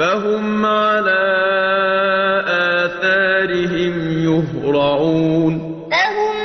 فَهُمْ عَلَىٰ آثَارِهِمْ يُهْرَعُونَ. فَهُمْ